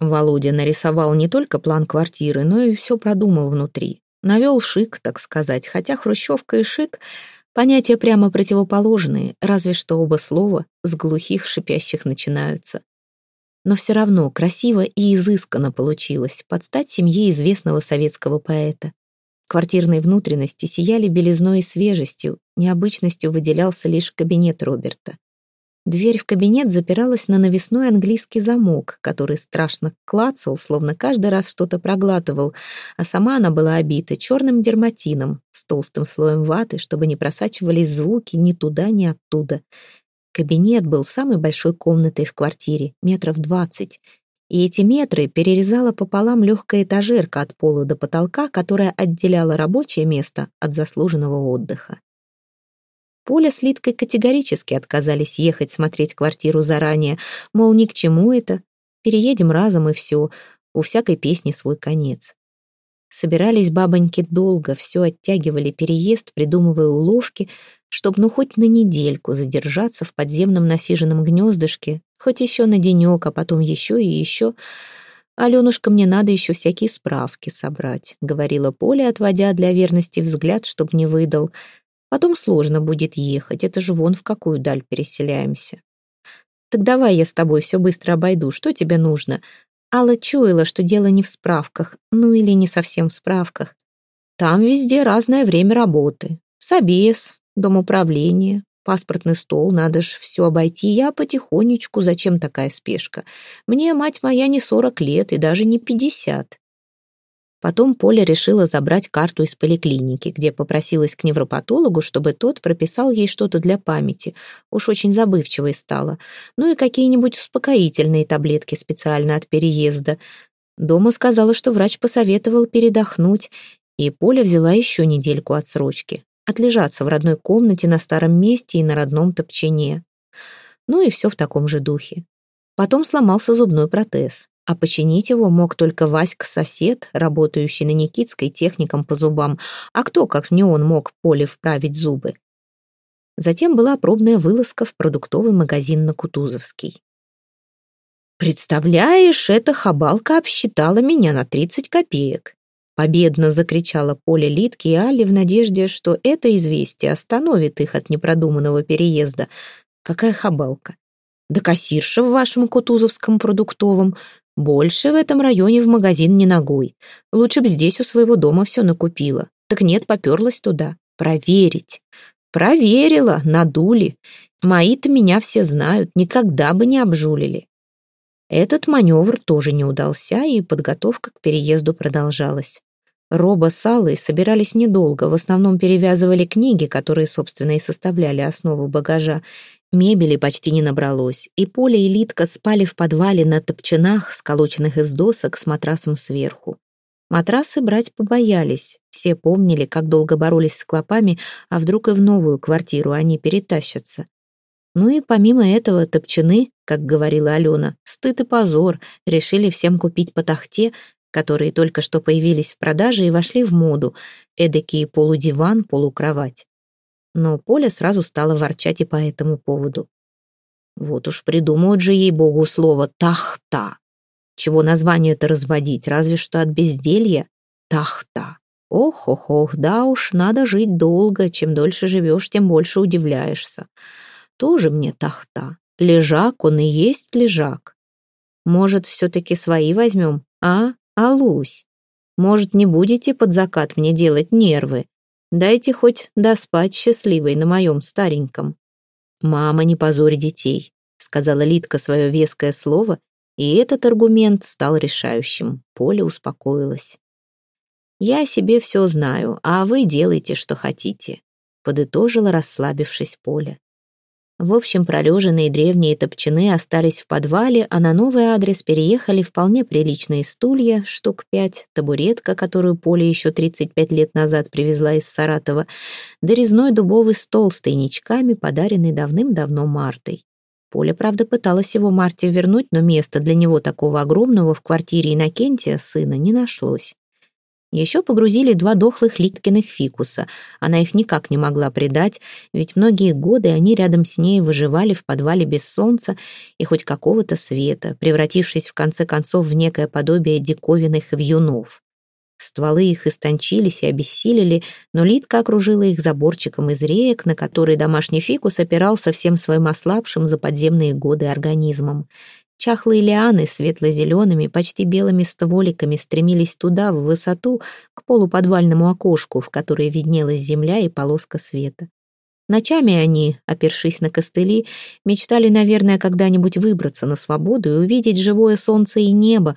Володя нарисовал не только план квартиры, но и все продумал внутри. Навел шик, так сказать, хотя хрущевка и шик — понятия прямо противоположные, разве что оба слова с глухих шипящих начинаются. Но все равно красиво и изысканно получилось, под стать семье известного советского поэта. Квартирные внутренности сияли белизной и свежестью, необычностью выделялся лишь кабинет Роберта. Дверь в кабинет запиралась на навесной английский замок, который страшно клацал, словно каждый раз что-то проглатывал, а сама она была обита черным дерматином с толстым слоем ваты, чтобы не просачивались звуки ни туда, ни оттуда. Кабинет был самой большой комнатой в квартире, метров двадцать, и эти метры перерезала пополам легкая этажерка от пола до потолка, которая отделяла рабочее место от заслуженного отдыха. Поля с Литкой категорически отказались ехать смотреть квартиру заранее, мол, ни к чему это, переедем разом и все, у всякой песни свой конец. Собирались бабоньки долго, все оттягивали переезд, придумывая уловки, чтоб ну хоть на недельку задержаться в подземном насиженном гнездышке, хоть еще на денек, а потом еще и еще. «Аленушка, мне надо еще всякие справки собрать», — говорила Поля, отводя для верности взгляд, чтоб не выдал — Потом сложно будет ехать, это же вон в какую даль переселяемся. Так давай я с тобой все быстро обойду, что тебе нужно? Алла чуяла, что дело не в справках, ну или не совсем в справках. Там везде разное время работы. Собес, дом управления, паспортный стол, надо ж все обойти. Я потихонечку, зачем такая спешка? Мне, мать моя, не сорок лет и даже не пятьдесят. Потом Поля решила забрать карту из поликлиники, где попросилась к невропатологу, чтобы тот прописал ей что-то для памяти. Уж очень забывчивой стала. Ну и какие-нибудь успокоительные таблетки специально от переезда. Дома сказала, что врач посоветовал передохнуть, и Поля взяла еще недельку отсрочки. Отлежаться в родной комнате на старом месте и на родном топчине. Ну и все в таком же духе. Потом сломался зубной протез а починить его мог только Васька-сосед, работающий на Никитской техником по зубам, а кто, как не он, мог Поле вправить зубы? Затем была пробная вылазка в продуктовый магазин на Кутузовский. «Представляешь, эта хабалка обсчитала меня на 30 копеек!» Победно закричала Поля Литки и Али в надежде, что это известие остановит их от непродуманного переезда. «Какая хабалка? Да кассирша в вашем кутузовском продуктовом. Больше в этом районе в магазин не ногой. Лучше б здесь у своего дома все накупила. Так нет, поперлась туда. Проверить. Проверила, надули. Мои-то меня все знают, никогда бы не обжулили. Этот маневр тоже не удался, и подготовка к переезду продолжалась. Роба с Аллой собирались недолго, в основном перевязывали книги, которые, собственно, и составляли основу багажа, Мебели почти не набралось, и Поля и Литка спали в подвале на топчинах, сколоченных из досок с матрасом сверху. Матрасы брать побоялись. Все помнили, как долго боролись с клопами, а вдруг и в новую квартиру они перетащатся. Ну и помимо этого топчины, как говорила Алена, стыд и позор, решили всем купить по тахте, которые только что появились в продаже и вошли в моду, эдакий полудиван, полукровать но Поля сразу стала ворчать и по этому поводу. Вот уж придумают же ей-богу слово «тахта». Чего название это разводить, разве что от безделья? Тахта. Ох-ох-ох, да уж, надо жить долго. Чем дольше живешь, тем больше удивляешься. Тоже мне тахта. Лежак, он и есть лежак. Может, все-таки свои возьмем, а, Алусь? Может, не будете под закат мне делать нервы? Дайте хоть доспать счастливой на моем стареньком. «Мама, не позорь детей», — сказала Литка свое веское слово, и этот аргумент стал решающим. Поля успокоилась. «Я себе все знаю, а вы делайте, что хотите», — подытожила, расслабившись Поля. В общем, пролеженные древние топчаны остались в подвале, а на новый адрес переехали вполне приличные стулья, штук пять, табуретка, которую Поля еще 35 лет назад привезла из Саратова, да дубовый стол с тайничками, подаренный давным-давно Мартой. Поля, правда, пыталась его Марте вернуть, но места для него такого огромного в квартире Иннокентия, сына, не нашлось. Еще погрузили два дохлых Литкиных фикуса. Она их никак не могла предать, ведь многие годы они рядом с ней выживали в подвале без солнца и хоть какого-то света, превратившись в конце концов в некое подобие диковинных вьюнов. Стволы их истончились и обессилели, но Литка окружила их заборчиком из реек, на который домашний фикус опирался всем своим ослабшим за подземные годы организмом. Чахлые лианы светло-зелеными, почти белыми стволиками стремились туда, в высоту, к полуподвальному окошку, в которое виднелась земля и полоска света. Ночами они, опершись на костыли, мечтали, наверное, когда-нибудь выбраться на свободу и увидеть живое солнце и небо,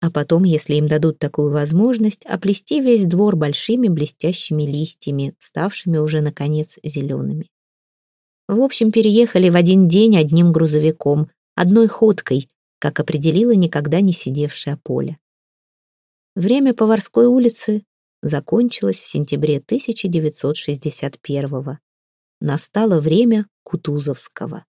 а потом, если им дадут такую возможность, оплести весь двор большими блестящими листьями, ставшими уже, наконец, зелеными. В общем, переехали в один день одним грузовиком, одной ходкой, как определила никогда не сидевшая Поля. Время Поварской улицы закончилось в сентябре 1961 -го. Настало время Кутузовского.